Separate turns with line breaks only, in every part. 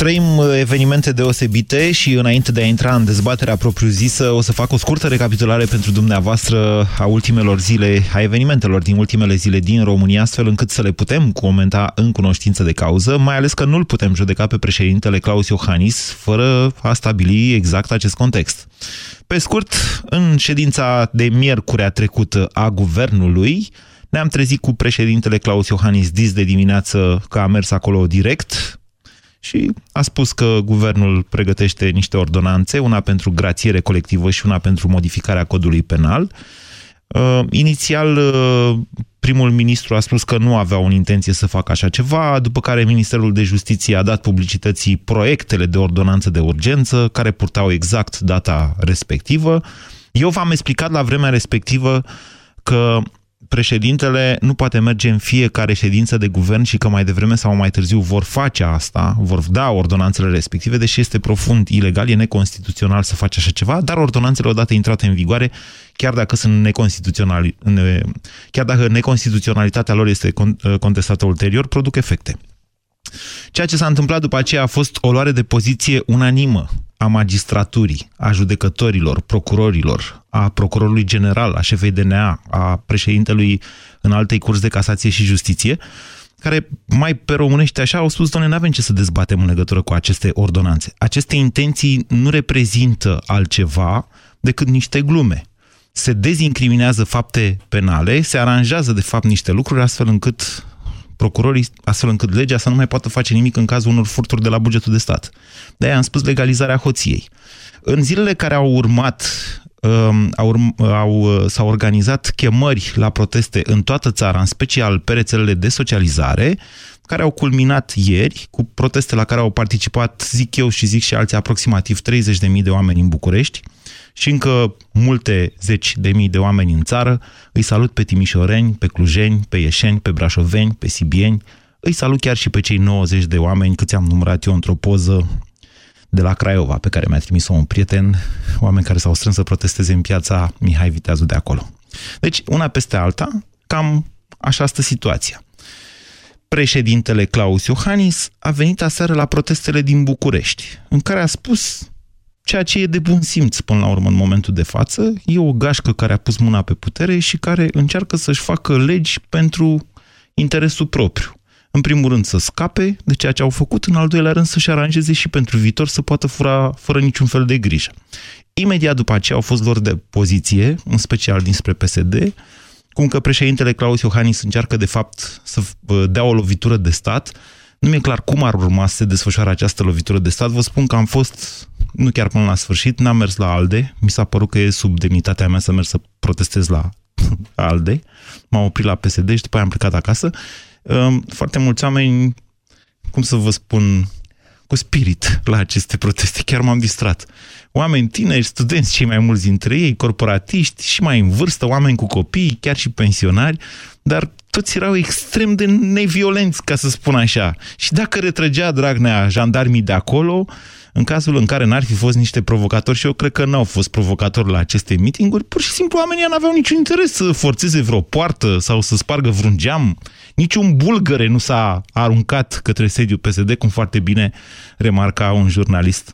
trăim uh, evenimente deosebite și înainte de a intra în dezbaterea propriu-zisă o să fac o scurtă recapitulare pentru dumneavoastră a ultimelor zile, a evenimentelor din ultimele zile din România, astfel încât să le putem comenta în cunoștință de cauză, mai ales că nu-l putem judeca pe președintele Claus Iohannis fără a stabili exact acest context. Pe scurt, în ședința de miercurea trecută a guvernului, ne-am trezit cu președintele Claus Iohannis dis de dimineață că a mers acolo direct, și a spus că guvernul pregătește niște ordonanțe, una pentru grațiere colectivă și una pentru modificarea codului penal. Uh, inițial, uh, primul ministru a spus că nu avea o intenție să facă așa ceva, după care Ministerul de Justiție a dat publicității proiectele de ordonanță de urgență, care purtau exact data respectivă. Eu v-am explicat la vremea respectivă că președintele nu poate merge în fiecare ședință de guvern și că mai devreme sau mai târziu vor face asta, vor da ordonanțele respective, deși este profund ilegal, e neconstituțional să faci așa ceva, dar ordonanțele odată intrate în vigoare, chiar dacă sunt neconstituționali, chiar dacă neconstituționalitatea lor este contestată ulterior, produc efecte. Ceea ce s-a întâmplat după aceea a fost o luare de poziție unanimă a magistraturii, a judecătorilor, procurorilor, a procurorului general, a șefei DNA, a președintelui în altei curs de casație și justiție, care mai pe românește așa au spus, doamne, nu avem ce să dezbatem în legătură cu aceste ordonanțe. Aceste intenții nu reprezintă altceva decât niște glume. Se dezincriminează fapte penale, se aranjează de fapt niște lucruri astfel încât procurorii, astfel încât legea să nu mai poată face nimic în cazul unor furturi de la bugetul de stat. De-aia am spus legalizarea hoției. În zilele care au urmat, um, au, au, s-au organizat chemări la proteste în toată țara, în special pe rețelele de socializare, care au culminat ieri cu proteste la care au participat, zic eu și zic și alții, aproximativ 30.000 de oameni în București, și încă multe zeci de mii de oameni în țară. Îi salut pe timișoreni, pe clujeni, pe ieșeni, pe brașoveni, pe sibieni. Îi salut chiar și pe cei 90 de oameni câți am numărat eu într-o poză de la Craiova, pe care mi-a trimis-o un prieten, oameni care s-au strâns să protesteze în piața Mihai Viteazu de acolo. Deci, una peste alta, cam așa stă situația. Președintele Claus Iohannis a venit aseară la protestele din București, în care a spus ceea ce e de bun simț până la urmă în momentul de față, e o gașcă care a pus mâna pe putere și care încearcă să-și facă legi pentru interesul propriu. În primul rând să scape de ceea ce au făcut, în al doilea rând să-și aranjeze și pentru viitor să poată fura fără niciun fel de grijă. Imediat după aceea au fost lor de poziție, în special dinspre PSD, cum că președintele Claus Iohannis încearcă de fapt să dea o lovitură de stat. Nu mi-e clar cum ar urma să se desfășoare această lovitură de stat. Vă spun că am fost nu chiar până la sfârșit, n-am mers la ALDE, mi s-a părut că e sub demnitatea mea să merg să protestez la ALDE, m-am oprit la PSD și după aia am plecat acasă. Ehm, foarte mulți oameni, cum să vă spun, cu spirit la aceste proteste, chiar m-am distrat. Oameni tineri, studenți, cei mai mulți dintre ei, corporatiști și mai în vârstă, oameni cu copii, chiar și pensionari, dar toți erau extrem de neviolenți, ca să spun așa. Și dacă retrăgea Dragnea jandarmii de acolo, în cazul în care n-ar fi fost niște provocatori, și eu cred că n-au fost provocatori la aceste mitinguri, pur și simplu oamenii n-aveau niciun interes să forțeze vreo poartă sau să spargă vreun geam. Niciun bulgăre nu s-a aruncat către sediul PSD, cum foarte bine remarca un jurnalist.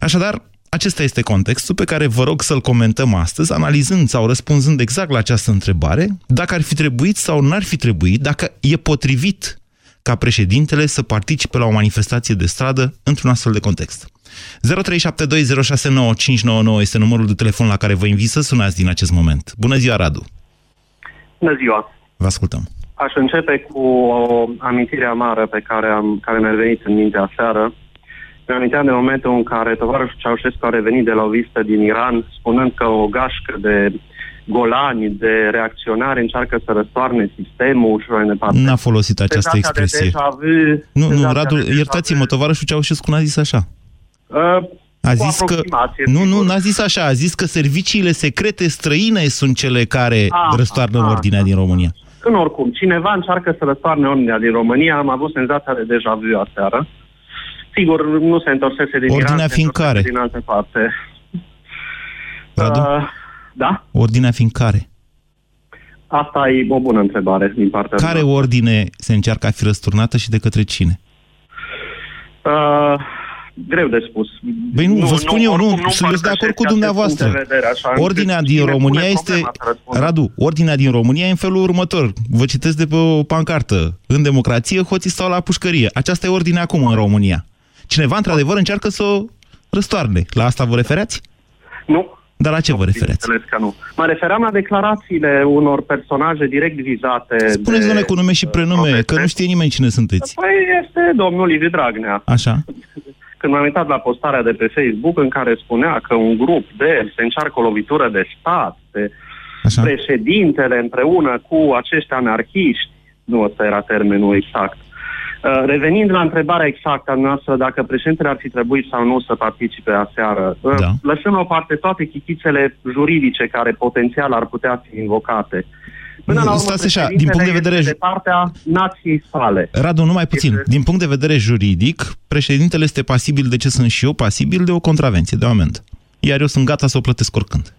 Așadar, acesta este contextul pe care vă rog să-l comentăm astăzi, analizând sau răspunzând exact la această întrebare, dacă ar fi trebuit sau n-ar fi trebuit, dacă e potrivit ca președintele să participe la o manifestație de stradă într-un astfel de context. 0372069599 este numărul de telefon la care vă invit să sunați din acest moment. Bună ziua, Radu!
Bună ziua!
Vă ascultăm!
Aș începe cu o amintire amară pe care, am, care mi-a venit în mintea seară. Mi-am aminteam de momentul în care tovarășul Ceaușescu a revenit de la o vizită din Iran, spunând că o gașcă de golani de reacționare încearcă să răstoarne sistemul și mai departe.
N-a folosit această expresie.
De
nu, nu, Radu, iertați-mă, tovarășul Ceaușescu n-a zis așa.
Uh,
a zis că... Nu, nu, n-a zis așa. A zis că serviciile secrete străine sunt cele care a, ah, răstoarnă a, ah, ordinea a, din România.
În oricum, cineva încearcă să răstoarne ordinea din România. Am avut senzația de deja vu aseară. Sigur, nu se întorsese din
Ordinea
Iran,
fiind care?
Din altă parte.
Radu?
Uh, da?
Ordinea fiind care?
Asta e o bună întrebare din partea
Care
mea.
ordine se încearcă a fi răsturnată și de către cine?
Uh, greu de spus.
Băi nu, vă spun eu, nu,
oricum
sunt de acord
împărtășesc
cu
acest
dumneavoastră.
punct de vedere, așa, încât
Ordinea din
cine
România
pune
este...
problema să răspundă.
Radu, ordinea din România e în felul următor. Vă citesc de pe o pancartă. În democrație, hoții stau la pușcărie. Aceasta e ordinea acum în România. Cineva, într-adevăr, încearcă să o răstoarne. La asta vă refereați?
Nu.
Dar la ce vă referați?
Bineînțeles că nu. Mă referam la declarațiile unor personaje direct vizate
Spuneți,
de...
domnule, cu nume și prenume,
proteste.
că nu știe nimeni cine sunteți.
Păi este domnul Liviu Dragnea.
Așa?
Când m-am uitat la postarea de pe Facebook în care spunea că un grup de se încearcă o lovitură de stat, de
Așa?
președintele împreună cu acești anarhiști, nu ăsta era termenul exact. Uh, Revenind la întrebarea exactă a noastră, dacă președintele ar fi trebuit sau nu să participe aseară, uh,
Da.
lăsăm la o parte toate chichițele juridice care potențial ar putea fi invocate. Până
Nu,
la urmă,
stați așa, din
președintele
punct de vedere
este
ju-
de partea nației sale.
Radu, numai puțin.
Este-
Din punct de vedere juridic, președintele este pasibil de ce sunt și eu, pasibil de o contravenție, de o amendă. Iar eu sunt gata să o plătesc oricând.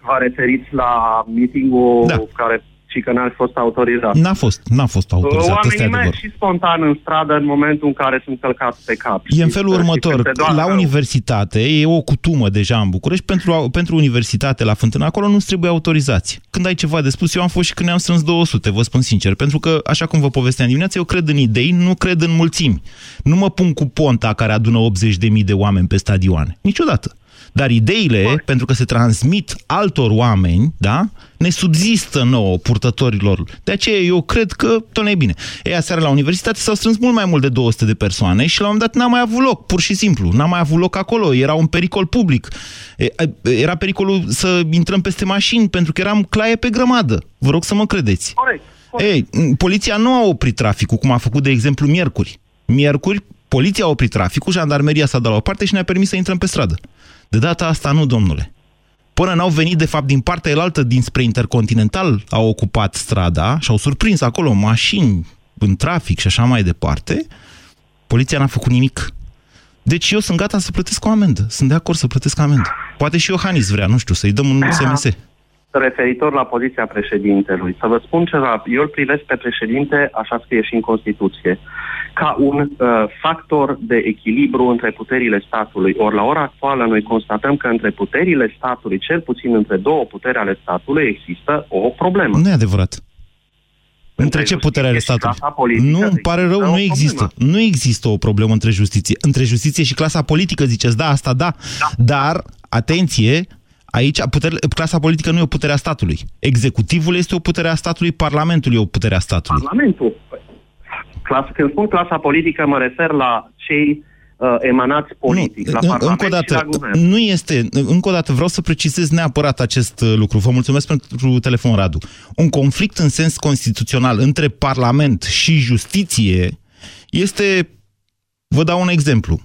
Vă referiți la meeting-ul
Da.
care și că n-a fost autorizat.
N-a fost, n-a fost autorizat, ăsta e
Oamenii merg
adevărul.
și spontan în stradă în momentul în care sunt călcați pe cap.
E în
știți?
felul
Și
următor.
când se doară
La
rău.
universitate, e o cutumă deja în București, pentru, pentru universitate la Fântână, acolo nu-ți trebuie autorizați. Când ai ceva de spus, eu am fost și când ne-am strâns 200, vă spun sincer, pentru că, așa cum vă povesteam dimineața, eu cred în idei, nu cred în mulțimi. Nu mă pun cu ponta care adună 80.000 de oameni pe stadioane. Niciodată. Dar ideile, pentru că se transmit altor oameni, da, ne subzistă nouă, purtătorilor. De aceea eu cred că, tot e bine. Ei, aseară la universitate s-au strâns mult mai mult de 200 de persoane și la un moment dat n-a mai avut loc, pur și simplu. N-a mai avut loc acolo, era un pericol public. E, Era pericolul să intrăm peste mașini, pentru că eram claie pe grămadă. Vă rog să mă credeți.
Corect. corect.
Ei, m, poliția nu a oprit traficul, cum a făcut, de exemplu, miercuri. Miercuri, poliția a oprit traficul, jandarmeria s-a dat la o parte și ne-a permis să intrăm pe stradă. De data asta nu, domnule. Până n-au venit, de fapt, din partea elaltă, dinspre Intercontinental, au ocupat strada și au surprins acolo mașini în trafic și așa mai departe, poliția n-a făcut nimic. Deci eu sunt gata să plătesc o amendă. Sunt de acord să plătesc amendă. Poate și Iohannis vrea, nu știu, să-i dăm un SMS.
Referitor la poziția președintelui. Să vă spun ceva, eu îl privesc pe președinte, așa scrie și în Constituție, ca un uh, factor de echilibru între puterile statului. Ori la ora actuală noi constatăm că între puterile statului, cel puțin între două puteri ale statului, există o problemă.
Nu e adevărat. Între ce putere ale
justiție și
statului?
clasa politică
Nu, îmi pare rău,
există
nu
o
există.
problemă.
Nu există o problemă între justiție. Între justiție și clasa politică, ziceți, da, asta da. Dar, atenție, aici putere, clasa politică nu e o putere a statului. Executivul este o putere a statului, Parlamentul e o putere a statului.
Parlamentul. Clas, când spun clasa politică, mă refer la cei uh, emanați politic,
nu,
la
în-
Parlament
încă o dată,
și la Guvern.
nu este, încă o dată vreau să precizez neapărat acest uh, lucru. Vă mulțumesc pentru telefon, Radu. Un conflict în sens constituțional între Parlament și justiție este, vă dau un exemplu.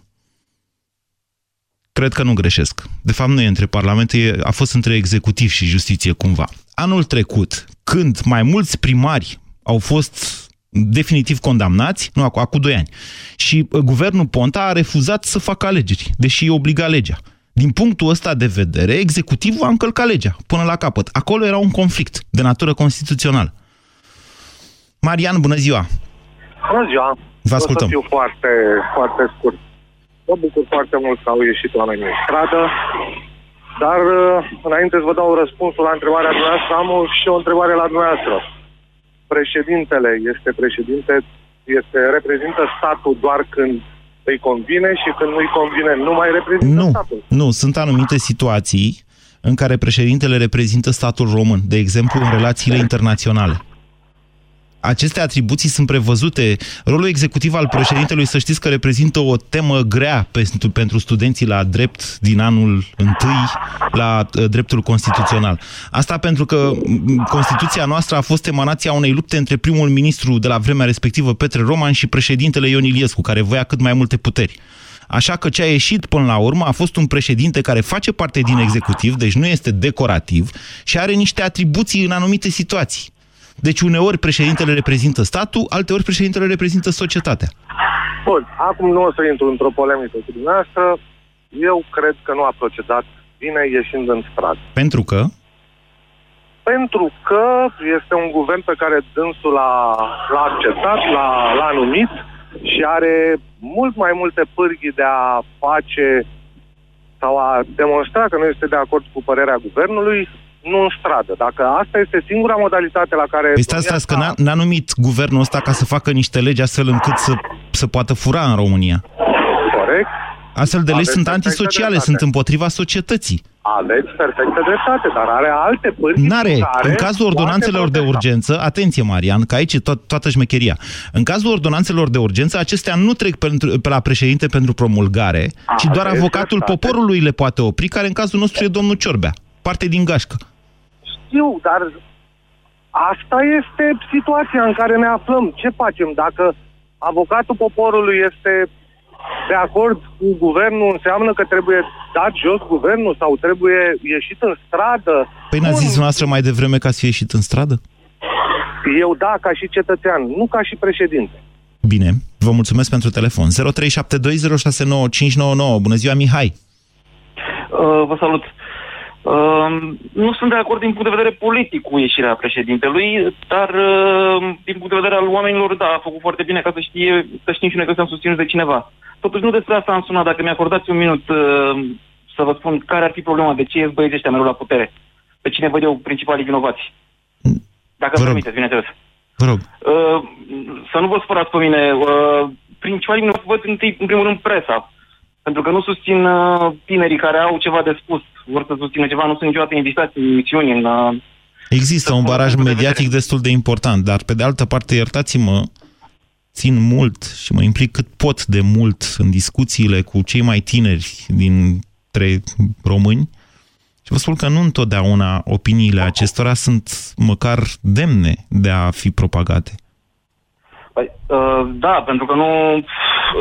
Cred că nu greșesc. De fapt, nu e între Parlament, e, a fost între executiv și justiție cumva. Anul trecut, când mai mulți primari au fost definitiv condamnați, nu, acum, acum 2 ani, și uh, guvernul Ponta a refuzat să facă alegeri, deși îi obliga legea. Din punctul ăsta de vedere, executivul a încălcat legea până la capăt. Acolo era un conflict de natură constituțională. Marian, bună ziua!
Bună ziua!
Vă ascultăm.
O să fiu foarte, foarte scurt. Mă bucur foarte mult că au ieșit oamenii în stradă, dar uh, înainte să vă dau răspunsul la întrebarea dumneavoastră, am o- și o întrebare la dumneavoastră. Președintele este președinte, este, reprezintă statul doar când îi convine și când nu-i convine nu mai reprezintă
Nu,
statul.
nu, sunt anumite situații în care președintele reprezintă statul român, de exemplu în relațiile internaționale. Aceste atribuții sunt prevăzute. Rolul executiv al președintelui, să știți că reprezintă o temă grea pentru, pentru studenții la drept din anul întâi, la uh, dreptul constituțional. Asta pentru că m, Constituția noastră a fost emanația unei lupte între primul ministru de la vremea respectivă, Petre Roman, și președintele Ion Iliescu, care voia cât mai multe puteri. Așa că ce a ieșit până la urmă a fost un președinte care face parte din executiv, deci nu este decorativ și are niște atribuții în anumite situații. Deci uneori președintele reprezintă statul, alteori președintele reprezintă societatea.
Bun, acum nu o să intru într-o polemică cu dumneavoastră. Eu cred că nu a procedat bine ieșind în stradă.
Pentru că?
Pentru că este un guvern pe care dânsul l-a, l-a acceptat, l-a, l-a numit și are mult mai multe pârghii de a face sau a demonstra că nu este de acord cu părerea guvernului, nu în stradă. Dacă asta este singura modalitate la care...
Păi stați, stați, că n-a, n-a numit guvernul ăsta ca să facă niște legi astfel încât să, să poată fura în România.
Corect.
Astfel de legi
Aveți
sunt
perfectă
antisociale,
dreptate.
sunt împotriva societății.
Aveți perfectă dreptate, dar are alte pârghii
N-are.
cu care
În cazul
poate
ordonanțelor de
protesta.
urgență, atenție, Marian, că aici e to- toată șmecheria. În cazul ordonanțelor de urgență, acestea nu trec pentru, pe la președinte pentru promulgare, ci doar
aveți
avocatul
dreptate.
poporului le poate opri, care în cazul nostru e domnul Ciorbea, parte din gașcă.
Știu, dar asta este situația în care ne aflăm. Ce facem? Dacă avocatul poporului este de acord cu guvernul, înseamnă că trebuie dat jos guvernul sau trebuie ieșit în stradă?
Păi n-ați
Bun,
zis noastră mai devreme că ați fi ieșit în stradă?
Eu da, ca și cetățean, nu ca și președinte.
Bine, vă mulțumesc pentru telefon. 0372069599. Bună ziua, Mihai!
Uh, vă salut. Uh, nu sunt de acord din punct de vedere politic cu ieșirea președintelui, dar uh, din punct de vedere al oamenilor, da, a făcut foarte bine ca să știe, să știm și noi că suntem susținuți de cineva. Totuși nu despre asta am sunat, dacă mi-acordați un minut uh, să vă spun care ar fi problema, de ce ies băieții ăștia mereu la putere, pe cine văd eu principalii vinovați. Dacă
Vă
îmi
rog.
permiteți, bineînțeles.
Vă rog.
Uh, să nu vă spărați pe mine. Uh, principalii vinovați văd întâi, în primul rând presa. Pentru că nu susțin uh, tinerii care au ceva de spus, vor să susțină ceva, nu sunt niciodată invitați în emisiuni, în... Uh,
Există
Să
un
spun
baraj
punctul de
mediatic
vedere.
destul de important, dar pe de altă parte, iertați-mă, țin mult și mă implic cât pot de mult în discuțiile cu cei mai tineri dintre români și vă spun că nu întotdeauna opiniile acestora sunt măcar demne de a fi propagate.
păi, uh, da, pentru că nu...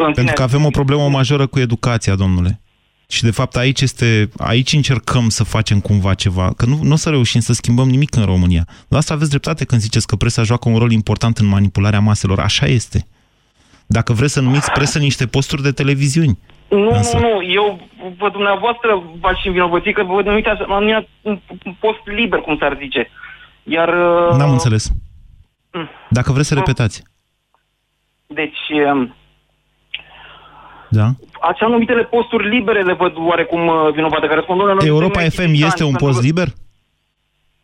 În
Pentru că avem o problemă majoră cu educația, domnule. Și de fapt aici este, aici încercăm să facem cumva ceva, că nu, nu o să reușim să schimbăm nimic în România. La asta aveți dreptate când ziceți că presa joacă un rol important în manipularea maselor. Așa este. Dacă vreți să numiți presă niște posturi de televiziuni.
Nu,
Însă-
nu, nu, eu vă dumneavoastră v-aș învinovăți că vă numiți așa, am numit un un post liber, cum s-ar zice. Iar... uh,
N-am înțeles.
Mm.
Dacă vreți să repetați.
Deci, uh,
Da?
așa numitele posturi libere le văd oarecum uh, vinovate, care spun, domnule, noi
Europa
suntem
FM este un
pentru
post
că-
liber?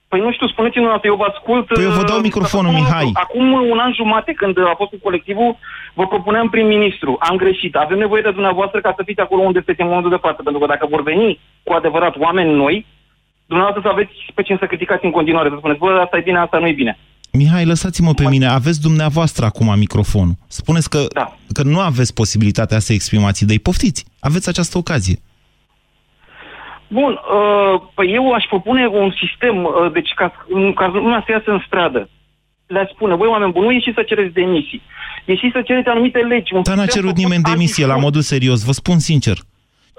Păi nu știu, spuneți-mi dată, eu vă ascult...
Păi eu vă dau
uh,
microfonul,
acum-
Mihai.
Acum un an jumate, când a fost cu colectivul, vă propuneam prim-ministru. Am greșit. Avem nevoie de dumneavoastră ca să fiți acolo unde sunteți în momentul de față. Pentru că dacă vor veni cu adevărat oameni noi, dumneavoastră să aveți pe cine să criticați în continuare. Să spuneți, bă, asta e bine, asta nu e bine.
Mihai, lăsați-mă pe mine. Aveți dumneavoastră acum microfonul. Spuneți că,
Da.
că nu aveți posibilitatea să exprimați idei. Poftiți. Aveți această ocazie.
Bun, uh, păi eu aș propune un sistem, uh, deci ca, în cazul lumea să iasă în stradă, le-aș spune, voi oameni buni, nu ieșiți să cereți demisii. Ieșiți să cereți anumite legi. Un
Dar n-a
sistem
cerut
făcut
nimeni demisie, la
antifraude.
modul serios, vă spun sincer.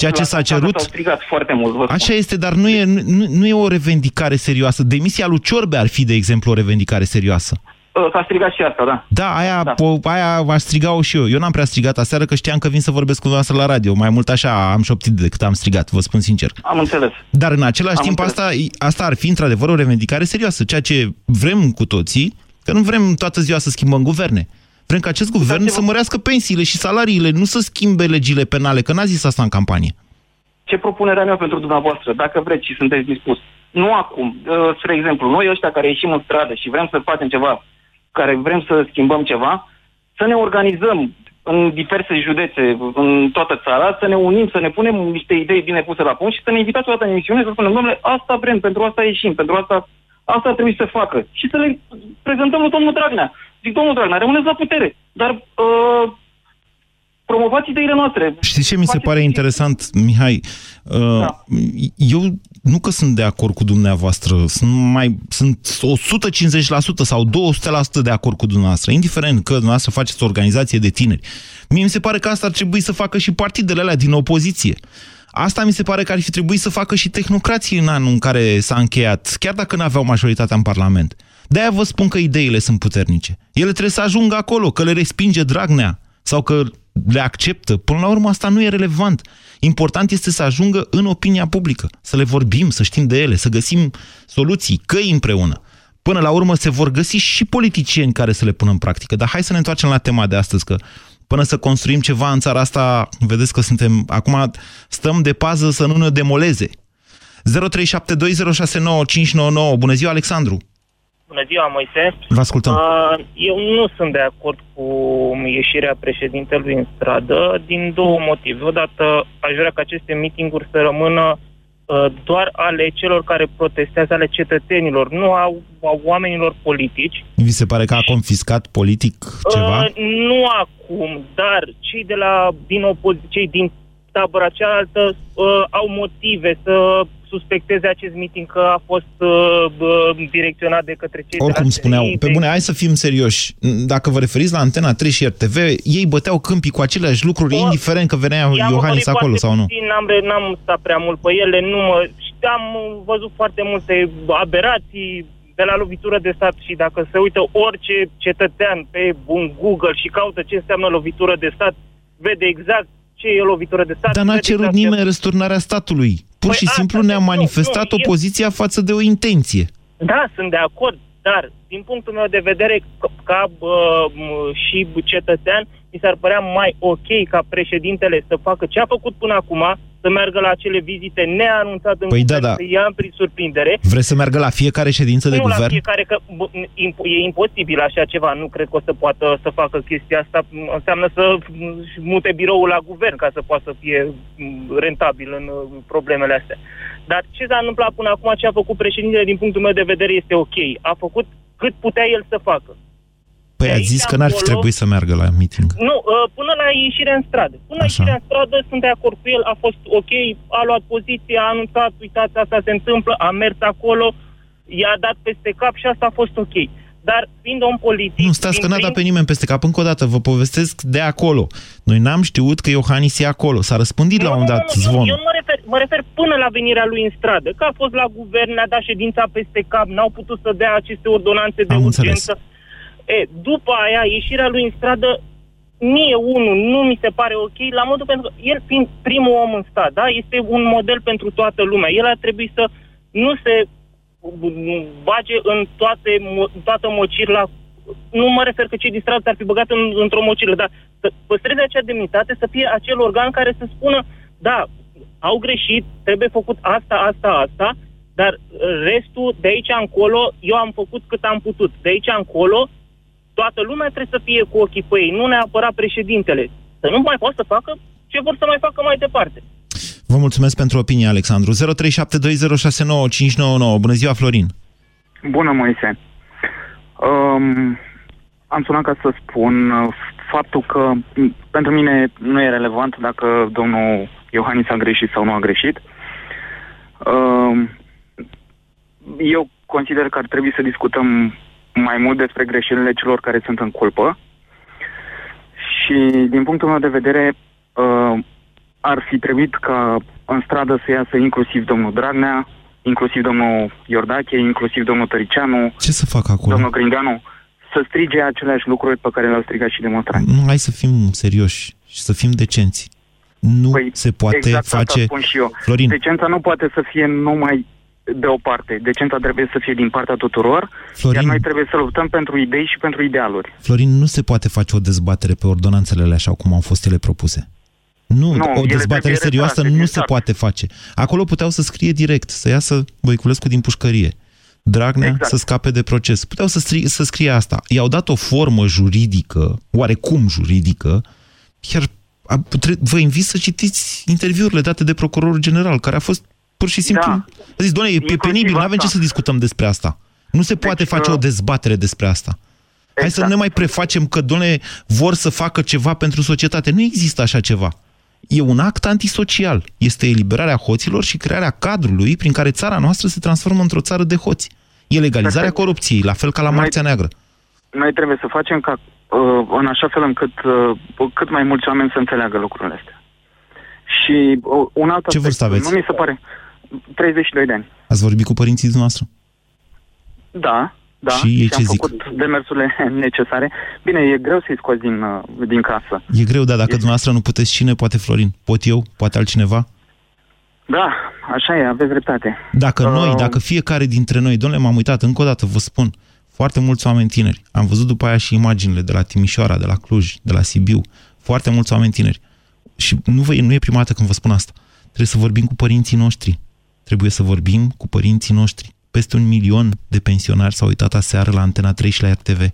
Ceea ce
La
s-a
Constanța
cerut,
S-au strigat foarte mult, vă spun.
așa este, dar nu e, nu, nu e o revendicare serioasă. Demisia lui Ciorbe ar fi, de exemplu, o revendicare serioasă.
Uh, S-a strigat și asta, da.
Da, aia,
Da.
Po, aia aș striga-o și eu. Eu n-am prea strigat aseară, că știam că vin să vorbesc cu dumneavoastră la radio. Mai mult așa am șoptit decât am strigat, vă spun sincer.
Am înțeles.
Dar în același
Am
timp,
înțeles.
asta, asta ar fi într-adevăr o revendicare serioasă, ceea ce vrem cu toții, că nu vrem toată ziua să schimbăm guverne. Vrem ca acest guvern
Uitați-vă-
să mărească pensiile și salariile, nu să schimbe legile penale, că n-a zis asta în campanie.
Ce propunerea mea pentru dumneavoastră, dacă vreți și sunteți dispus? Nu acum. Uh, Spre exemplu, noi ăștia care ieșim în stradă și vrem să facem ceva, care vrem să schimbăm ceva, să ne organizăm în diverse județe, în toată țara, să ne unim, să ne punem niște idei bine puse la punct și să ne invitați o dată în emisiune să spunem, domnule, asta vrem, pentru asta ieșim, pentru asta, asta trebuie să facă. Și să le prezentăm lui domnul Dragnea. Zic, domnul Dragnea, rămâneți la putere, dar uh, promovați ideile noastre.
Știți ce mi se
Faceți-
pare interesant, Mihai? Uh,
Da.
Eu nu că sunt de acord cu dumneavoastră, sunt, mai, sunt 150% sau 200% de acord cu dumneavoastră, indiferent că dumneavoastră faceți o organizație de tineri. Mie mi se pare că asta ar trebui să facă și partidele alea din opoziție. Asta mi se pare că ar fi trebuit să facă și tehnocrații în anul în care s-a încheiat, chiar dacă nu aveau majoritatea în Parlament. De-aia vă spun că ideile sunt puternice. Ele trebuie să ajungă acolo, că le respinge Dragnea sau că le acceptă. Până la urmă, asta nu e relevant. Important este să ajungă în opinia publică, să le vorbim, să știm de ele, să găsim soluții, căi împreună. Până la urmă se vor găsi și politicieni care să le pună în practică. Dar hai să ne întoarcem la tema de astăzi, că până să construim ceva în țara asta, vedeți că suntem, acum stăm de pază să nu ne demoleze. 0372069599. Bună ziua, Alexandru!
Bună ziua, Moise.
Vă ascultăm. Uh,
eu nu sunt de acord cu ieșirea președintelui în stradă din două motive. Odată, aș vrea ca aceste mitinguri să rămână uh, doar ale celor care protestează, ale cetățenilor, nu a, a oamenilor politici.
Vi se pare că a confiscat politic ceva? Uh,
nu acum, dar cei, de la, din opozi- cei din tabăra cealaltă uh, au motive să suspecteze acest meeting că a fost uh, direcționat de către cei
Oricum
de la
spuneau, pe bune, hai să fim serioși. Dacă vă referiți la Antena 3 și RTV, ei băteau câmpii cu aceleași lucruri, o, indiferent că venea Iohannis acolo sau nu.
Puțin, n-am, n-am stat prea mult pe ele, nu mă, am văzut foarte multe aberații de la lovitură de stat și dacă se uită orice cetățean pe un Google și caută ce înseamnă lovitură de stat, vede exact ce e lovitură de stat.
Dar n-a cerut exact nimeni răsturnarea statului. Pur păi și simplu ne-a manifestat nu, nu, opoziția e... față de o intenție.
Da, sunt de acord, dar din punctul meu de vedere, ca uh, și cetățean, mi s-ar părea mai ok ca președintele să facă ce a făcut până acum, să meargă la acele vizite neanunțate în
păi
guvern,
da, da.
să ia prin surprindere.
Vreți să meargă la fiecare ședință
nu
de guvern? Nu
la fiecare, că e imposibil așa ceva. Nu cred că o să poată să facă chestia asta. Înseamnă să mute biroul la guvern ca să poată să fie rentabil în problemele astea. Dar ce s-a întâmplat până acum, ce a făcut președintele, din punctul meu de vedere, este ok. A făcut cât putea el să facă.
Păi a zis că n-ar fi trebuit să meargă la meeting.
Nu, uh, până la ieșirea în stradă. Până la ieșirea în stradă sunt de acord cu el, a fost ok, a luat poziție, a anunțat, uitați, asta se întâmplă, a mers acolo, i-a dat peste cap și asta a fost ok. Dar fiind om politic...
Nu, stați că n-a dat pe nimeni peste cap. Încă o dată, vă povestesc de acolo. Noi n-am știut că Iohannis e acolo. S-a răspândit nu, la un dat
nu,
zvon.
Eu, eu mă, refer, mă refer până la venirea lui în stradă. Că a fost la guvern, ne-a dat ședința peste cap, n-au putut să dea aceste ordonanțe de
Am
urgență.
Înțeles.
E, după aia, ieșirea lui în stradă, mie unul nu mi se pare ok, la modul pentru că el fiind primul om în stat, da, este un model pentru toată lumea. El ar trebui să nu se bage în toate, toată mocirla nu mă refer că cei din stradă ar fi băgat în, într-o mocilă, dar să păstreze acea demnitate, să fie acel organ care să spună, da, au greșit, trebuie făcut asta, asta, asta, dar restul, de aici încolo, eu am făcut cât am putut. De aici încolo, toată lumea trebuie să fie cu ochii pe ei, nu neapărat președintele. Să nu mai poată să facă ce vor să mai facă mai departe.
Vă mulțumesc pentru opinie, Alexandru. 0372069599. Bună ziua, Florin!
Bună, Moise! Um, am sunat ca să spun uh, faptul că pentru mine nu e relevant dacă domnul Iohannis a greșit sau nu a greșit. Um, eu consider că ar trebui să discutăm mai mult despre greșelile celor care sunt în culpă și din punctul meu de vedere uh, ar fi trebuit ca în stradă să iasă inclusiv domnul Dragnea, inclusiv domnul Iordache, inclusiv domnul Tăricianu,
Ce să fac acolo?
domnul Grindeanu, să strige aceleași lucruri pe care le-au strigat și demonstranții.
Nu, hai să fim serioși și să fim decenți. Nu
Păi,
se poate
exact
face...
asta spun și eu.
Florin,
Decența nu poate să fie numai de o parte. Decența trebuie să fie din partea tuturor,
Florin.
iar noi trebuie să luptăm pentru idei și pentru idealuri.
Florin, nu se poate face o dezbatere pe ordonanțele așa cum au fost ele propuse. Nu,
Nu,
o
ele
dezbatere
trebuie
serioasă
retrase,
nu
exact.
se poate face. Acolo puteau să scrie direct, să iasă Voiculescu din pușcărie. Dragnea
Exact.
să scape de proces. Puteau să, stri- să scrie asta. I-au dat o formă juridică, oarecum juridică, iar a, tre- vă invit să citiți interviurile date de procurorul general, care a fost pur și simplu...
Da.
A zis, doamne, e
Inclusiv
penibil, nu avem ce
asta.
să discutăm despre asta. Nu se poate face
uh,
o dezbatere despre asta. Hai să
Exact.
nu ne mai prefacem că, doamne, vor să facă ceva pentru societate. Nu există așa ceva. E un act antisocial. Este eliberarea hoților și crearea cadrului prin care țara noastră se transformă într-o țară de hoți. E legalizarea
Perfect.
corupției, la fel ca la
Noi-
Marțea Neagră.
Noi trebuie să facem ca uh, în așa fel încât uh, cât mai mulți oameni să înțeleagă lucrurile astea. Și uh, un alt
Ce
aspect,
vârstă aveți?
Nu mi se pare 32 de ani.
Ați vorbit cu părinții dumneavoastră?
Da, da,
și ei
și
ce
am
zic?
făcut demersurile necesare. Bine, e greu să-i scoți din, uh, din casă.
E greu, dar dacă dumneavoastră nu puteți, cine poate Florin? Pot eu? Poate altcineva?
Da, așa e, aveți dreptate.
Dacă
Uh,
noi, dacă fiecare dintre noi, domnule, m-am uitat, încă o dată vă spun, foarte mulți oameni tineri. Am văzut după aia și imaginile de la Timișoara, de la Cluj, de la Sibiu. Foarte mulți oameni tineri. Și nu, vă, nu e prima dată când vă spun asta. Trebuie să vorbim cu părinții noștri. Trebuie să vorbim cu părinții noștri. Peste un milion de pensionari s-au uitat aseară la Antena 3 și la RTV.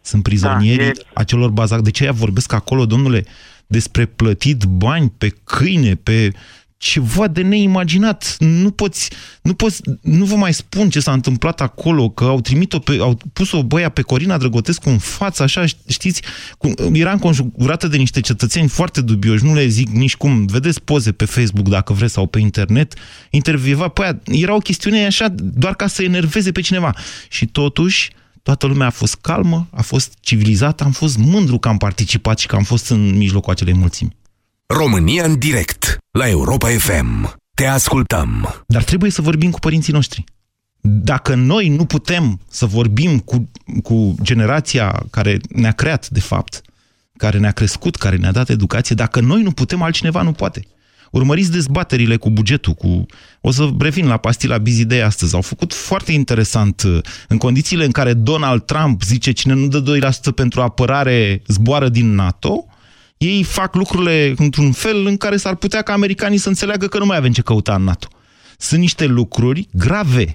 Sunt prizonierii
Da, e-
acelor bazac. De ce aia vorbesc acolo, domnule, despre plătit bani pe câine, pe ceva de neimaginat. Nu poți, nu poți, nu vă mai spun ce s-a întâmplat acolo, că au trimit-o pe, au pus-o băia pe Corina Drăgotescu în față, așa, știți, cum, era înconjurată de niște cetățeni foarte dubioși, nu le zic nici cum, vedeți poze pe Facebook dacă vreți sau pe internet, intervieva, păi aia, era o chestiune așa, doar ca să enerveze pe cineva. Și totuși, toată lumea a fost calmă, a fost civilizată, am fost mândru că am participat și că am fost în mijlocul acelei mulțimi.
România în direct la Europa FM. Te ascultăm.
Dar trebuie să vorbim cu părinții noștri. Dacă noi nu putem să vorbim cu, cu generația care ne-a creat, de fapt, care ne-a crescut, care ne-a dat educație, dacă noi nu putem, altcineva nu poate. Urmăriți dezbaterile cu bugetul, cu... O să revin la pastila Busy Day astăzi. Au făcut foarte interesant, în condițiile în care Donald Trump zice cine nu dă 2% pentru apărare zboară din NATO, ei fac lucrurile într-un fel în care s-ar putea ca americanii să înțeleagă că nu mai avem ce căuta în NATO. Sunt niște lucruri grave.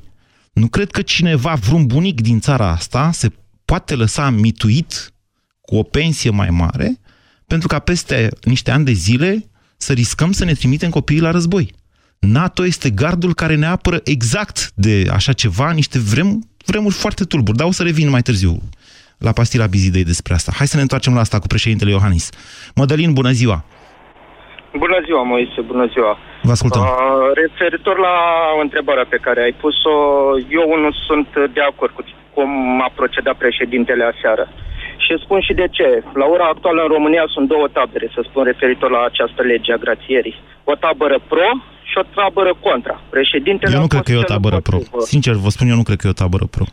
Nu cred că cineva, vreun bunic din țara asta, se poate lăsa mituit cu o pensie mai mare pentru ca peste niște ani de zile să riscăm să ne trimitem copiii la război. NATO este gardul care ne apără exact de așa ceva, niște vrem, vremuri foarte tulburi, dar o să revin mai târziu la pastila Bizidei despre asta. Hai să ne întoarcem la asta cu președintele Iohannis. Mădălin, bună ziua!
Bună ziua, Moise, bună ziua.
Vă ascultăm.
Uh, referitor la întrebarea pe care ai pus-o, eu nu sunt de acord cu cum a procedat președintele aseară. Și spun și de ce. La ora actuală în România sunt două tabere, să spun, referitor la această lege a grațierii. O tabără pro și o tabără contra. Președintele
Eu nu
a
cred
fost
că e o
cel
tabără pro.
împotrivă.
Sincer, vă spun, eu nu cred că e o tabără pro.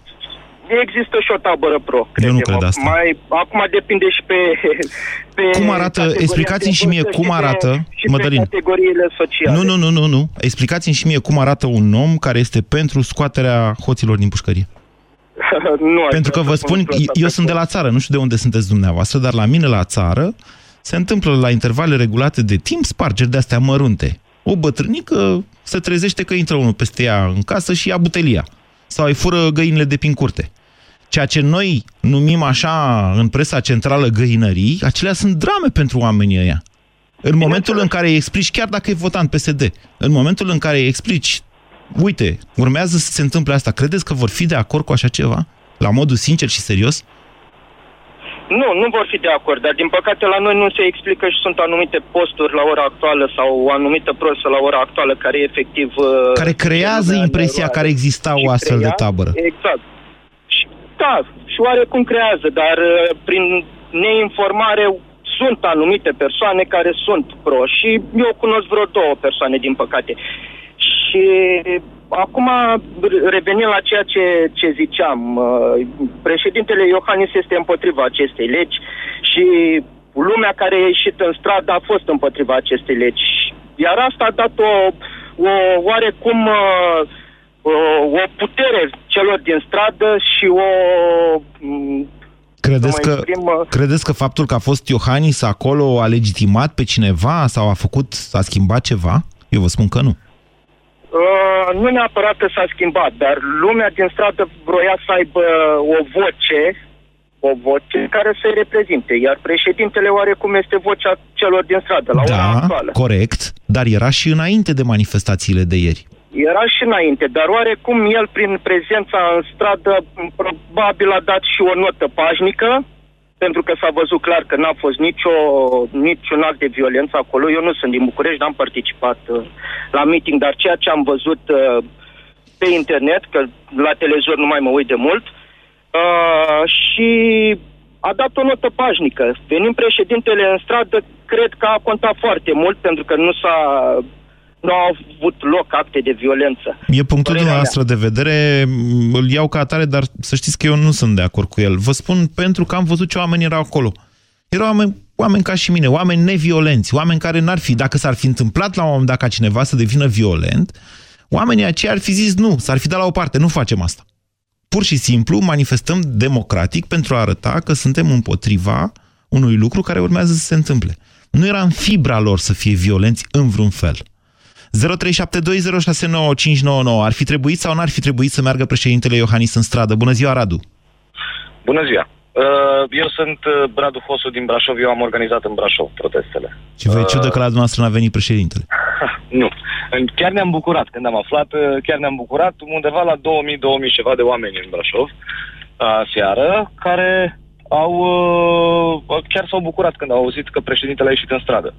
Există și o tabără pro.
Eu nu
crede-mă.
cred asta.
Mai, acum depinde și pe... pe
Cum arată-
categoria
explicați-mi
de
și mie
vârstă
cum
și pe-
arată,
și
Mădălin.
pe categoriile sociale.
Nu, nu, nu, nu, nu. Explicați-mi și mie cum arată un om care este pentru scoaterea hoților din pușcărie.
nu aș
Pentru că
vrea
vă
să
spun,
lucrul ăsta
eu
pe
sunt de
tot.
la țară, nu știu de unde sunteți dumneavoastră, dar la mine la țară se întâmplă la intervale regulate de timp spargeri de-astea mărunte. O bătrânică se trezește că intră unul peste ea în casă și ia butelia. Sau îi fură găinile de prin curte. Ceea ce noi numim așa în presa centrală găinării, acelea sunt drame pentru oamenii ăia. În momentul în care îi explici, chiar dacă e votant PSD, în momentul în care îi explici, uite, urmează să se întâmple asta, credeți că vor fi de acord cu așa ceva? La modul sincer și serios?
Nu, nu vor fi de acord, dar din păcate la noi nu se explică și sunt anumite posturi la ora actuală sau o anumită prosă la ora actuală care efectiv... uh,
Care creează
lumea în
impresia
eroare.
că ar exista
Și
o astfel de
crea-
tabără.
Exact. Și, da, și oarecum creează, dar uh, prin neinformare sunt anumite persoane care sunt pro și eu cunosc vreo două persoane, din păcate. Și acum, revenind la ceea ce, ce ziceam, uh, președintele Iohannis este împotriva acestei legi și lumea care a ieșit în stradă a fost împotriva acestei legi. Iar asta a dat o, o oarecum uh, o, o putere celor din stradă și o... m,
Credeți
să mă
că,
exprim, uh,
credeți că faptul că a fost Iohannis acolo a legitimat pe cineva sau a făcut, a schimbat ceva? Eu vă spun că nu.
Uh, nu neapărat că s-a schimbat, dar lumea din stradă vroia să aibă o voce, o voce care să-i reprezinte, iar președintele oarecum este vocea celor din stradă, la ora
da,
actuală.
corect, dar era și înainte de manifestațiile de ieri.
Era și înainte, dar oarecum el, prin prezența în stradă, m, probabil a dat și o notă pașnică, pentru că s-a văzut clar că n-a fost nicio, niciun act de violență acolo. Eu nu sunt din București, n-am participat uh, la meeting, dar ceea ce am văzut uh, pe internet, că la televizor nu mai mă uit de mult, uh, și a dat o notă pașnică. Venind președintele în stradă, cred că a contat foarte mult, pentru că nu s-a nu au avut loc acte de violență.
E punctul dumneavoastră de vedere, îl iau ca atare, dar să știți că eu nu sunt de acord cu el. Vă spun pentru că am văzut ce oameni erau acolo. Erau oameni, oameni ca și mine, oameni neviolenți, oameni care n-ar fi, dacă s-ar fi întâmplat la un moment dat ca cineva să devină violent, oamenii aceia ar fi zis nu, s-ar fi dat la o parte, nu facem asta. Pur și simplu manifestăm democratic pentru a arăta că suntem împotriva unui lucru care urmează să se întâmple. Nu era în fibra lor să fie violenți în vreun fel. 0372069599. Ar fi trebuit sau n-ar fi trebuit să meargă președintele Iohannis în stradă? Bună ziua, Radu!
Bună ziua! Uh, eu sunt uh, Radu Fosu din Brașov, eu am organizat în Brașov protestele.
Și vă e ciudă că la dumneavoastră n-a venit președintele?
nu. Chiar ne-am bucurat când am aflat, uh, chiar ne-am bucurat undeva la 2000-2000 ceva de oameni în Brașov seară, care au chiar s-au bucurat când au auzit că președintele a ieșit în stradă.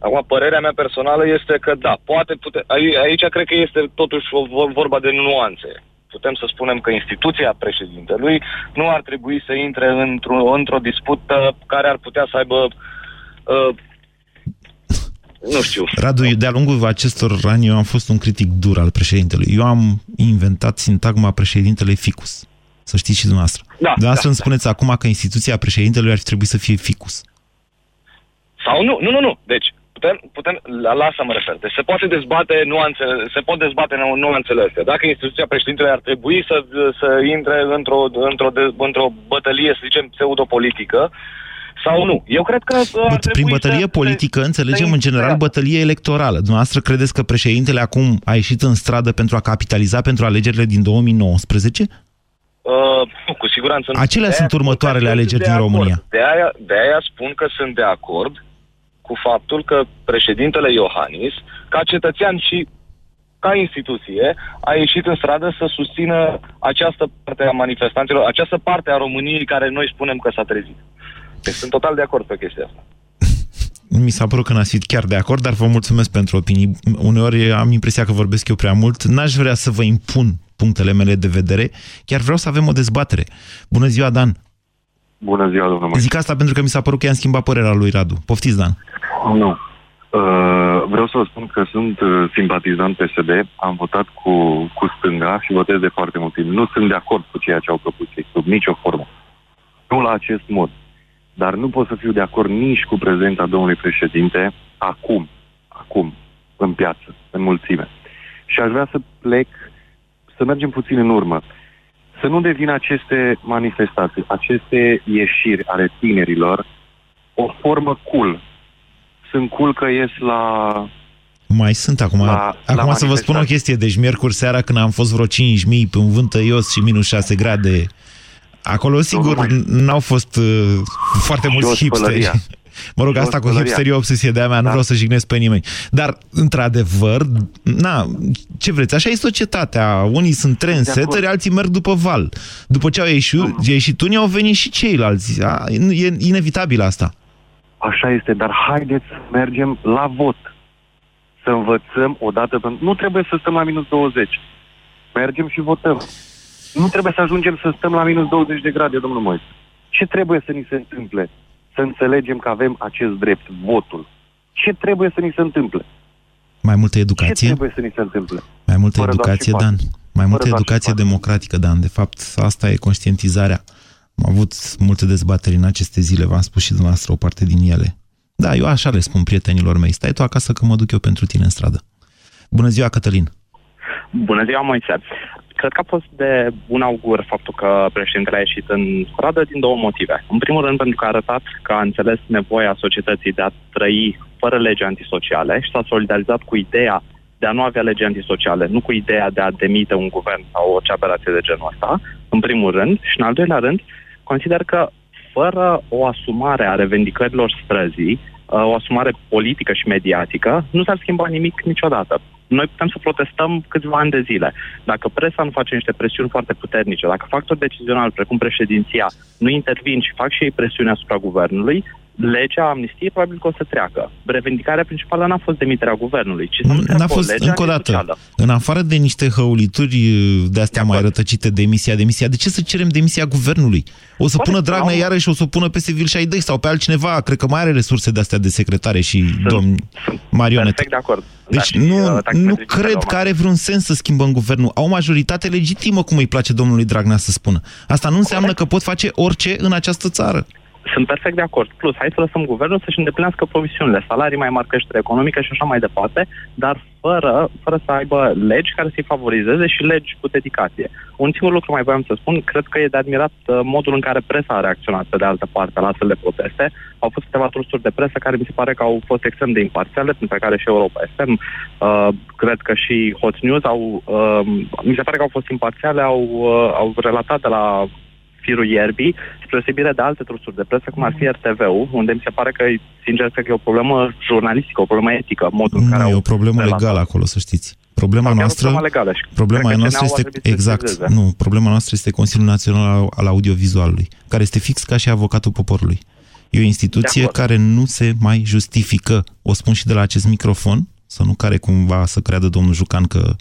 Acum, părerea mea personală este că da, poate pute... aici cred că este totuși vorba de nuanțe putem să spunem că instituția președintelui nu ar trebui să intre într-o, într-o dispută care ar putea să aibă uh, nu știu.
Radu, de-a lungul acestor ani eu am fost un critic dur al președintelui. Eu am inventat sintagma președintele ficus. Să știți și dumneavoastră. Da, dumneavoastră da, îmi spuneți da. acum că instituția președintelui ar trebui să fie ficus.
Sau nu, nu, nu, nu. Deci, putem, putem, la, la asta mă refer. Deci se poate dezbate nuanțe, se pot dezbate nuanțele astea. Dacă instituția președintelui ar trebui să, să intre într-o, într-o, într-o bătălie, să zicem, pseudopolitică, sau nu. Eu cred că ar
Prin bătălie să, politică înțelegem să în general bătălie electorală. Dumneavoastră credeți că președintele acum a ieșit în stradă pentru a capitaliza pentru alegerile din 2019?
Uh, cu siguranță nu.
Acelea sunt următoarele alegeri din România.
De aia, de aia spun că sunt de acord cu faptul că președintele Iohannis, ca cetățean și ca instituție, a ieșit în stradă să susțină această parte a manifestanților, această parte a României care noi spunem că s-a trezit. Deci sunt total de acord pe chestia asta.
Mi s-a părut că n-ați fi chiar de acord, dar vă mulțumesc pentru opinii. Uneori am impresia că vorbesc eu prea mult. N-aș vrea să vă impun punctele mele de vedere. Chiar vreau să avem o dezbatere. Bună ziua, Dan!
Bună ziua, domnule.
Zic asta pentru că mi s-a părut că i-am schimbat părerea lui Radu. Poftiți, Dan.
Nu. Uh, vreau să vă spun că sunt uh, simpatizant PSD, am votat cu, cu stânga și votez de foarte mult timp. Nu sunt de acord cu ceea ce au propus ei, sub nicio formă. Nu la acest mod. Dar nu pot să fiu de acord nici cu prezența domnului președinte acum, acum, în piață, în mulțime. Și aș vrea să plec, să mergem puțin în urmă. Să nu devină aceste manifestații, aceste ieșiri ale tinerilor o formă cool. Sunt cool că ies la...
Mai sunt acum. La, acum la să vă spun o chestie. Deci miercuri seara când am fost vreo 5.000 pe un vânt tăios și minus 6 grade, acolo sigur n-au fost uh, foarte mulți hipsteri. Mă rog, asta cu hipsterii o obsesie de-a mea, da. nu vreau să jignesc pe nimeni. Dar, într-adevăr, na, ce vreți, așa e societatea. Unii sunt trendsetteri, alții merg după val. După ce au ieșit, uh ieșit unii, au venit și ceilalți. E inevitabil asta.
Așa este, dar haideți să mergem la vot. Să învățăm odată pentru... Nu trebuie să stăm la minus 20. Mergem și votăm. Nu trebuie să ajungem să stăm la minus 20 de grade, domnul Moise. Ce trebuie să ni se întâmple? Să înțelegem că avem acest drept, votul. Ce trebuie să ni se întâmple?
Mai multă educație? Ce
trebuie să ni se întâmple?
Mai multă Fără educație, Dan. Mai multă educație democratică, Dan. De fapt, asta e conștientizarea. Am avut multe dezbateri în aceste zile, v-am spus și dumneavoastră o parte din ele. Da, eu așa le spun prietenilor mei, stai tu acasă că mă duc eu pentru tine în stradă. Bună ziua, Cătălin!
Bună ziua, Moise! Cred că a fost de bun augur faptul că președintele a ieșit în stradă din două motive. În primul rând pentru că a arătat că a înțeles nevoia societății de a trăi fără legi antisociale și s-a solidarizat cu ideea de a nu avea legi antisociale, nu cu ideea de a demite un guvern sau orice aberație de genul ăsta, în primul rând, și în al doilea rând, consider că fără o asumare a revendicărilor străzii, uh, o asumare politică și mediatică, nu s-ar schimba nimic niciodată. Noi putem să protestăm câțiva ani de zile. Dacă presa nu face niște presiuni foarte puternice, dacă factori decizionali precum președinția nu intervin și fac și ei presiune asupra guvernului, legea amnistiei probabil că o să treacă. Revendicarea principală n-a fost demiterea guvernului, ci să nu
N-a fost, încă o dată, în afară de niște hăulituri de astea mai rătăcite, demisia, demisia, de ce să cerem demisia guvernului? O să pună Dragnea iarăși, o să o pună peste Vilșaidei sau pe altcineva, cred că mai are resurse de astea de secretare și domn marionete.
Perfect de acord.
Deci nu, nu cred că are vreun sens să schimbăm guvernul. Au majoritate legitimă, cum îi place domnului Dragnea să spună. Asta nu înseamnă că pot face orice în această țară.
Sunt perfect de acord. Plus, hai să lăsăm guvernul să-și îndeplinească provisiunile, salarii mai mari, creștere economică și așa mai departe, dar fără, fără să aibă legi care să-i favorizeze și legi cu dedicație. Un singur lucru mai voiam să spun, cred că e de admirat uh, modul în care presa a reacționat pe de altă parte la astfel de proteste. Au fost câteva trusuri de presă care mi se pare că au fost extrem de imparțiale, pe care și Europa FM, uh, cred că și Hot News au, uh, mi se pare că au fost imparțiale, au, uh, au relatat de la firul ierbii, spre deosebire de alte trusuri de presă, cum ar fi RTV-ul, unde mi se pare că, sincer, cred că e o problemă jurnalistică, o problemă etică, modul în
nu,
care
e
au
o problemă
relatat.
legală acolo, să știți. Problema
Sau chiar o
noastră,
problemă legală și
problema
cred că
noastră
CNA-ul ar
este,
trebui să
exact,
sesizeze.
nu, problema noastră este Consiliul Național al, al Audiovizualului, care este fix ca și avocatul poporului. E o instituție care nu se mai justifică. O spun și de la acest microfon, să nu care cumva să creadă domnul Jucan că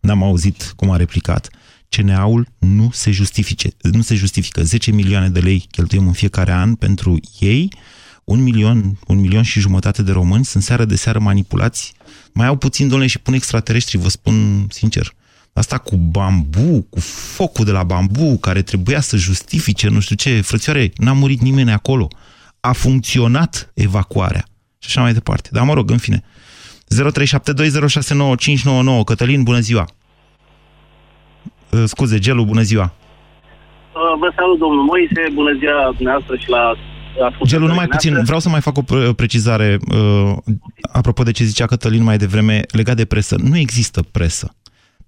n-am auzit cum a replicat. CNA-ul nu se, justifice, nu se justifică. 10 milioane de lei cheltuim în fiecare an pentru ei, un milion, un milion și jumătate de români sunt seară de seară manipulați. Mai au puțin, domnule, și pun extraterestri, vă spun sincer. Asta cu bambu, cu focul de la bambu, care trebuia să justifice nu știu ce. Frățioare, n-a murit nimeni acolo. A funcționat evacuarea. Și așa mai departe. Dar mă rog, în fine. 0372069599 Cătălin, bună ziua! Uh, Scuze, Gelu, bună ziua!
Uh, Vă salut, domnul Moise, bună ziua dumneavoastră și la
Gelu, numai puțin, vreau să mai fac o pre- precizare uh, apropo de ce zicea Cătălin mai devreme legat de presă. Nu există presă.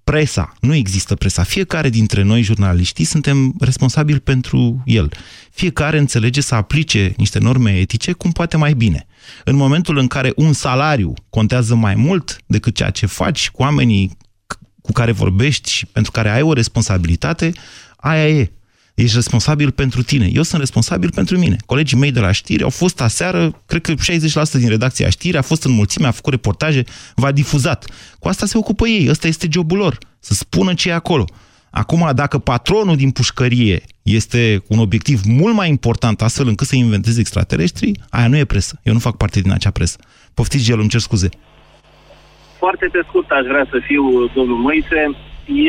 Presa, nu există presa. Fiecare dintre noi, jurnaliștii, suntem responsabili pentru el. Fiecare înțelege să aplice niște norme etice cum poate mai bine. În momentul în care un salariu contează mai mult decât ceea ce faci cu oamenii cu care vorbești și pentru care ai o responsabilitate, aia e. Ești responsabil pentru tine. Eu sunt responsabil pentru mine. Colegii mei de la știri au fost aseară, cred că 60% din redacția știri a fost în mulțime, a făcut reportaje, v-a difuzat. Cu asta se ocupă ei, ăsta este jobul lor, să spună ce e acolo. Acum, dacă patronul din pușcărie este un obiectiv mult mai important astfel încât să inventeze extraterestri, aia nu e presă. Eu nu fac parte din acea presă. Poftiți, Gelu, îmi cer scuze.
Foarte pe scurt aș vrea să fiu, domnul Moise.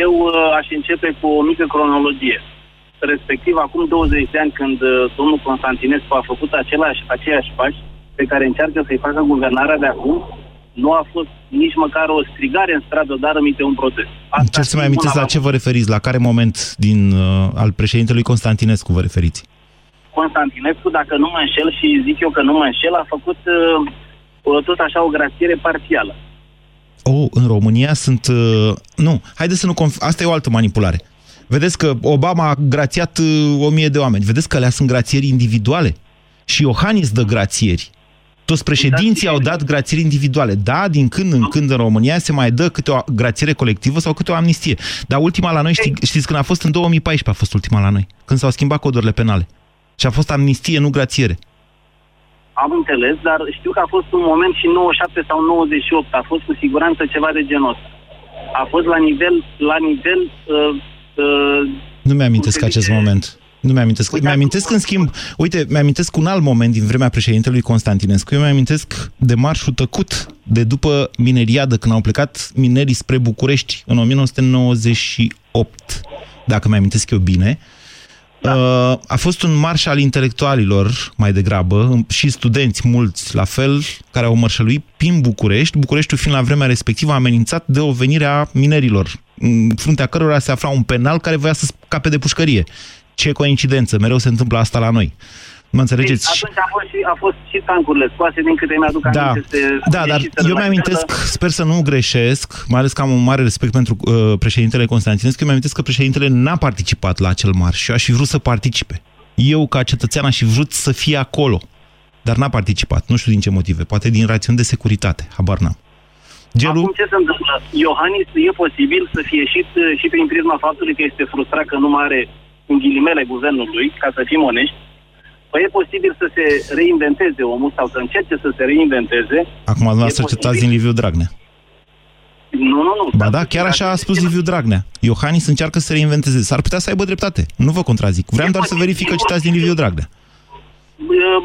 Eu uh, aș începe cu o mică cronologie. Respectiv, acum 20 de ani, când uh, domnul Constantinescu a făcut același, aceiași pași pe care încearcă să-i facă guvernarea de acum, nu a fost nici măcar o strigare în stradă, dar aminte un protest.
Cer să mai amintesc la ce vă referiți, la care moment din, uh, al președintelui Constantinescu vă referiți?
Constantinescu, dacă nu mă înșel și zic eu că nu mă înșel, a făcut uh, tot așa o grațiere parțială.
Oh, în România sunt... Uh, nu, haideți să nu... Conf... Asta e o altă manipulare. Vedeți că Obama a grațiat uh, o mie de oameni. Vedeți că alea sunt grațieri individuale. Și Iohannis dă grațieri. Toți președinții au dat grațieri individuale. Da, din când în când în România se mai dă câte o grațiere colectivă sau câte o amnistie. Dar ultima la noi, ști, știți când a fost? În 2014 a fost ultima la noi. Când s-au schimbat codurile penale. Și a fost amnistie, nu grațiere.
Am înțeles, dar știu că a fost un moment și 97 sau 98. A fost cu siguranță ceva de genul ăsta. A fost la nivel, la nivel uh, uh,
Nu mi-amintesc acest moment. Nu mi-amintesc. Mi-amintesc, în schimb, uite, mi-amintesc un alt moment din vremea președintelui Constantinescu. Eu mi-amintesc de marșul tăcut de după mineriadă, când au plecat minerii spre București în 1998, dacă mi-amintesc eu bine. Da. A fost un marș al intelectualilor, mai degrabă, și studenți mulți la fel, care au mărșăluit prin București, Bucureștiul fiind la vremea respectivă amenințat de o venire a minerilor, în fruntea cărora se afla un penal care voia să scape de pușcărie. Ce coincidență, mereu se întâmplă asta la noi. Mă înțelegeți?
Deci, atunci a fost, și, a fost și tancurile scoase din câte mi-aduc
da.
aminte. Se,
da, dar eu mi-amintesc, sper să nu greșesc, mai ales că am un mare respect pentru uh, președintele Constantinescu, eu mi-amintesc că președintele n-a participat la acel marș și eu aș fi vrut să participe. Eu, ca cetățean, aș fi vrut să fie acolo, dar n-a participat. Nu știu din ce motive, poate din rațiuni de securitate, habar n-am.
Gelu? Acum ce se întâmplă? Iohannis e posibil să fie ieșit și prin prisma faptului că este frustrat că nu mai are în ghilimele guvernul lui, ca să fim onești, Păi e posibil să se reinventeze omul sau să încerce să se reinventeze.
Acum, dumneavoastră citați din Liviu Dragnea.
Nu, nu, nu.
Ba da, chiar așa a spus Liviu Dragnea. Iohannis încearcă să reinventeze. S-ar putea să aibă dreptate. Nu vă contrazic. Vreau doar să verific că citați din Liviu Dragnea.
Uh,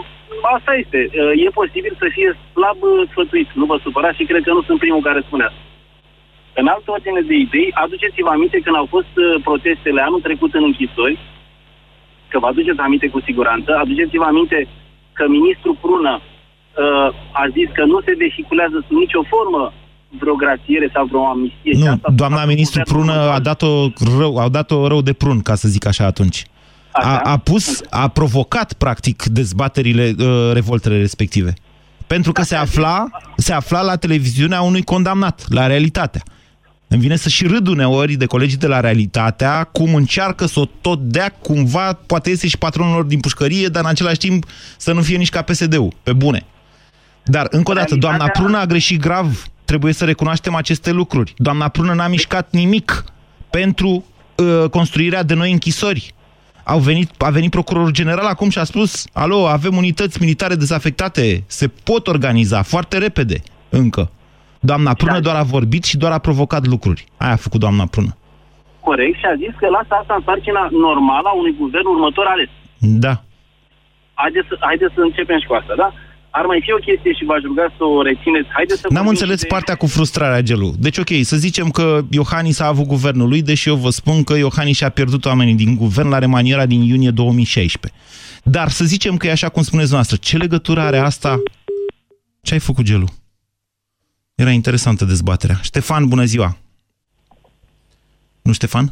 Asta este. Uh, E posibil să fie slab uh, sfătuit. Nu vă supărați și cred că nu sunt primul care spune asta. În altă ordine de idei, aduceți-vă aminte când au fost uh, protestele anul trecut în închisori, că vă aduceți aminte cu siguranță, aduceți-vă aminte că ministrul Prună uh, a zis că nu se vehiculează sub nicio formă vreo grațiere sau vreo amnistie. Și
Nu,
asta
doamna ministru Prună a dat-o rău, au dat-o rău de prun, ca să zic așa atunci. A, a pus, a provocat, practic, dezbaterile, uh, revoltele respective. Pentru că se afla, se afla la televiziunea unui condamnat, la realitatea. Îmi vine să și râd uneori de colegii de la realitatea cum încearcă să o tot dea cumva, poate iese și patronul lor din pușcărie, dar în același timp să nu fie nici ca PSD-ul, pe bune. Dar, încă o dată, doamna Prună a greșit grav. Trebuie să recunoaștem aceste lucruri. Doamna Prună n-a mișcat nimic pentru uh, construirea de noi închisori. Au venit, a venit procurorul general acum și a spus alo, avem unități militare dezafectate, se pot organiza foarte repede, încă. Doamna Prună doar a vorbit și doar a provocat lucruri. Aia a făcut doamna Prună.
Corect și a zis că lasă asta în sarcina normală a unui guvern următor ales.
Da.
Haideți să, haideți să începem și cu asta, da? Ar mai fi o chestie și v-aș ruga să o rețineți. Haideți să
N-am
vorbim
înțeles
și de...
partea cu frustrarea, Gelu. Deci, ok, să zicem că Iohannis a avut guvernul lui, deși eu vă spun că Iohannis și-a pierdut oamenii din guvern la remaniera din iunie 2016. Dar să zicem că e așa cum spuneți noastră. Ce legătură are asta? Ce ai făcut, Gelu? Era interesantă dezbaterea. Ștefan, bună ziua! Nu, Ștefan?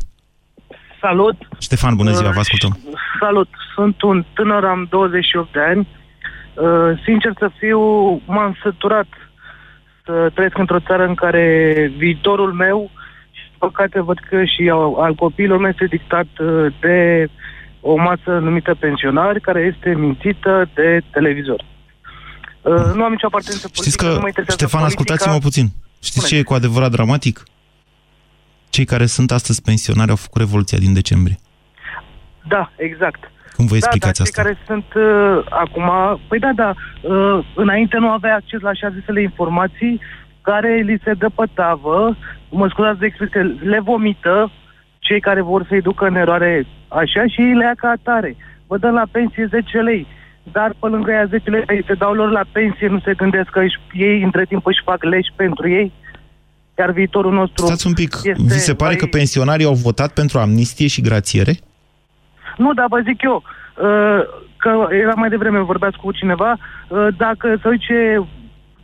Salut!
Ștefan, bună ziua, vă ascultăm.
Salut! Sunt un tânăr, am 28 de ani. Uh, sincer să fiu, m-am săturat să trăiesc într-o țară în care viitorul meu și, din păcate, văd că și al, al copiilor mei este dictat uh, de o masă numită pensionari, care este mințită de televizor. Uh, nu am nicio apartență politică,
Știți că,
nu mă interesează
Ștefan,
politica.
ascultați-mă puțin. Știți ce e cu adevărat dramatic? Cei care sunt astăzi pensionari au făcut revoluția din decembrie.
Da, exact.
Cum vă
da,
explicați
dar
asta?
cei care sunt uh, acum... Păi da, da, uh, înainte nu avea acces la așa zisele informații care li se dă pe tavă, mă scuzați de expresie, le vomită cei care vor să-i ducă în eroare așa și ei le ia ca atare. Vă dă la pensie 10 lei, dar pe lângă ea 10 lei se dau lor la pensie, nu se gândesc că își, ei între timp își fac leși pentru ei, iar viitorul nostru
Stați un pic,
este
vi se pare
mai-
că pensionarii au votat pentru amnistie și grațiere?
Nu, dar vă zic eu, uh, că era mai devreme, vorbeați cu cineva, uh, dacă se duce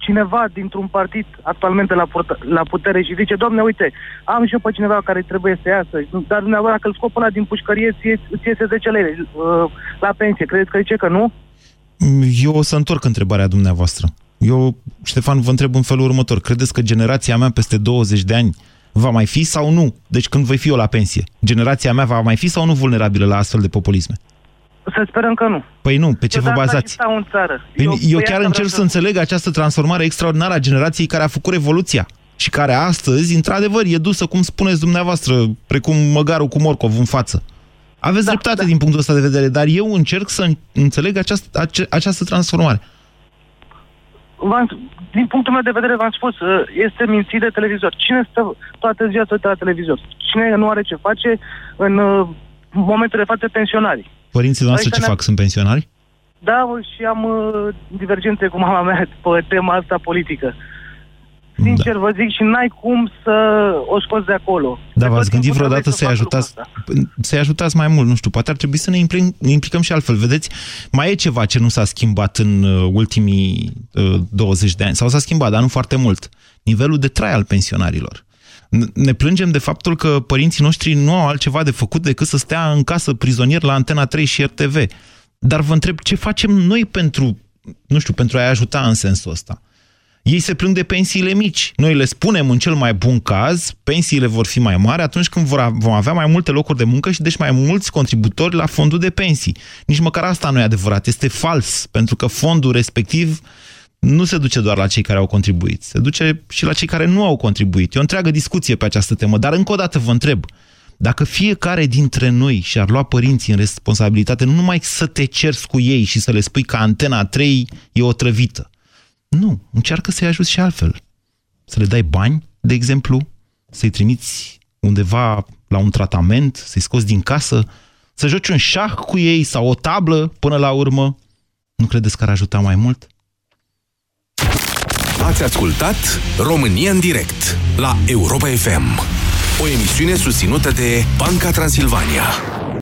cineva dintr-un partid actualmente la, purtă, la putere și zice, domne, uite, am și eu pe cineva care trebuie să iasă, dar dumneavoastră, dacă îl scop ăla din pușcărie, ție, ți iese 10 lei uh, la pensie. Credeți că zice că nu?
Eu o să întorc întrebarea dumneavoastră. Eu, Ștefan, vă întreb în felul următor. Credeți că generația mea peste 20 de ani va mai fi sau nu? Deci când voi fi eu la pensie, generația mea va mai fi sau nu vulnerabilă la astfel de populisme?
Să sperăm că nu.
Păi nu, pe ce
Eu
vă
de asta
bazați?
și stau în țară.
Păi eu, eu
pe
chiar
asta
încerc
vreau
să înțeleg această transformare extraordinară a generației care a făcut revoluția și care astăzi, într-adevăr, e dusă, cum spuneți dumneavoastră, precum măgarul cu morcov în față. Aveți da, dreptate da. din punctul ăsta de vedere, dar eu încerc să înțeleg această, ace, această transformare.
V-am- din punctul meu de vedere, v-am spus, uh, este mințit de televizor. Cine stă toată ziua să uite la televizor? Cine nu are ce face în uh, momentul de față pensionarii?
Părinții noastre
Aici
ce
ne-
fac? Sunt pensionari?
Da, bă, și am uh, divergențe cu mama mea pe tema asta politică. Sincer da. vă zic și n-ai cum să o scoți de acolo.
Dar v-ați
tot
gândit
timpul
vreodată
trebuie
să-i
să facă
ajutați, să-i ajutați mai mult? Nu știu, poate ar trebui să ne implicăm, ne implicăm și altfel. Vedeți, mai e ceva ce nu s-a schimbat în uh, ultimii uh, 20 de ani, sau s-a schimbat, dar nu foarte mult. Nivelul de trai al pensionarilor. N- Ne plângem de faptul că părinții noștri nu au altceva de făcut decât să stea în casă prizonier la Antena 3 și RTV. Dar vă întreb, ce facem noi pentru, nu știu, pentru a-i ajuta în sensul ăsta? Ei se plâng de pensiile mici. Noi le spunem în cel mai bun caz, pensiile vor fi mai mari atunci când vor, a- vom avea mai multe locuri de muncă și deci mai mulți contributori la fondul de pensii. Nici măcar asta nu e adevărat, este fals, pentru că fondul respectiv nu se duce doar la cei care au contribuit, se duce și la cei care nu au contribuit. E o întreagă discuție pe această temă, dar încă o dată vă întreb, Dacă fiecare dintre noi și-ar lua părinții în responsabilitate, nu numai să te cerți cu ei și să le spui că antena 3 e o trăvită. Nu, încearcă să-i ajuți și altfel. Să le dai bani, de exemplu, să-i trimiți undeva la un tratament, să-i scoți din casă, să joci un șah cu ei sau o tablă până la urmă. Nu credeți că ar ajuta mai mult?
Ați ascultat România în direct la Europa FM, o emisiune susținută de Banca Transilvania.